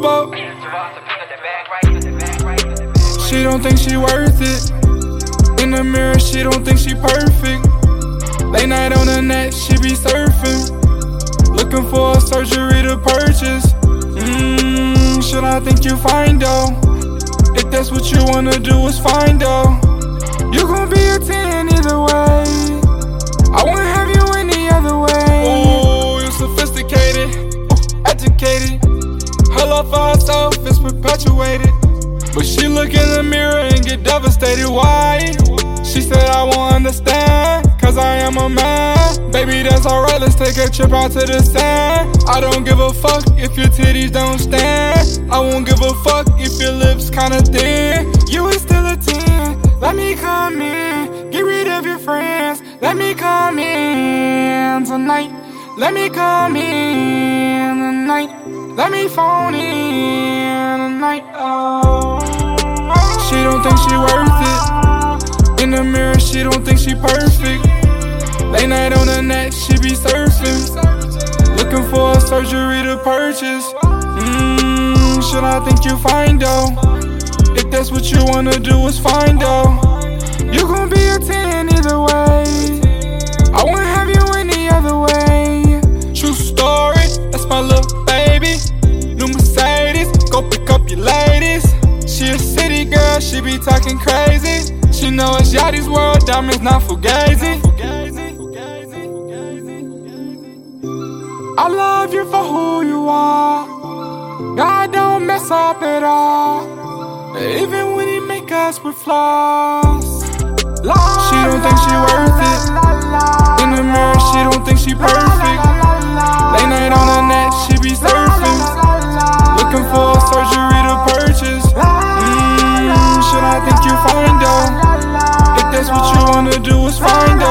boat. She don't think she worth it. In the mirror, she don't think she perfect. Late night on the net, she be surfing. Looking for a surgery to purchase. Mmm, should I think you fine though? If that's what you wanna do, it's fine though. You gon' be is perpetuated. But she look in the mirror and get devastated. Why? She said, I won't understand, cause I am a man. Baby, that's alright, let's take a trip out to the sand. I don't give a fuck if your titties don't stand. I won't give a fuck if your lips kinda thin. You is still a 10. Let me come in, get rid of your friends. Let me come in tonight. Let me come in tonight. Let me phone in tonight. Oh. She don't think she worth it. In the mirror, she don't think she perfect. Late night on the net, she be surfing. Looking for a surgery to purchase. Mmm, should I think you fine though? If that's what you wanna do, it's fine though. You gon' be a 10 either way. I wouldn't have she be talking crazy. She know it's Yachty's world, diamonds not fugazi. I love you for who you are. God don't mess up at all. Even when he make us with flaws. do is find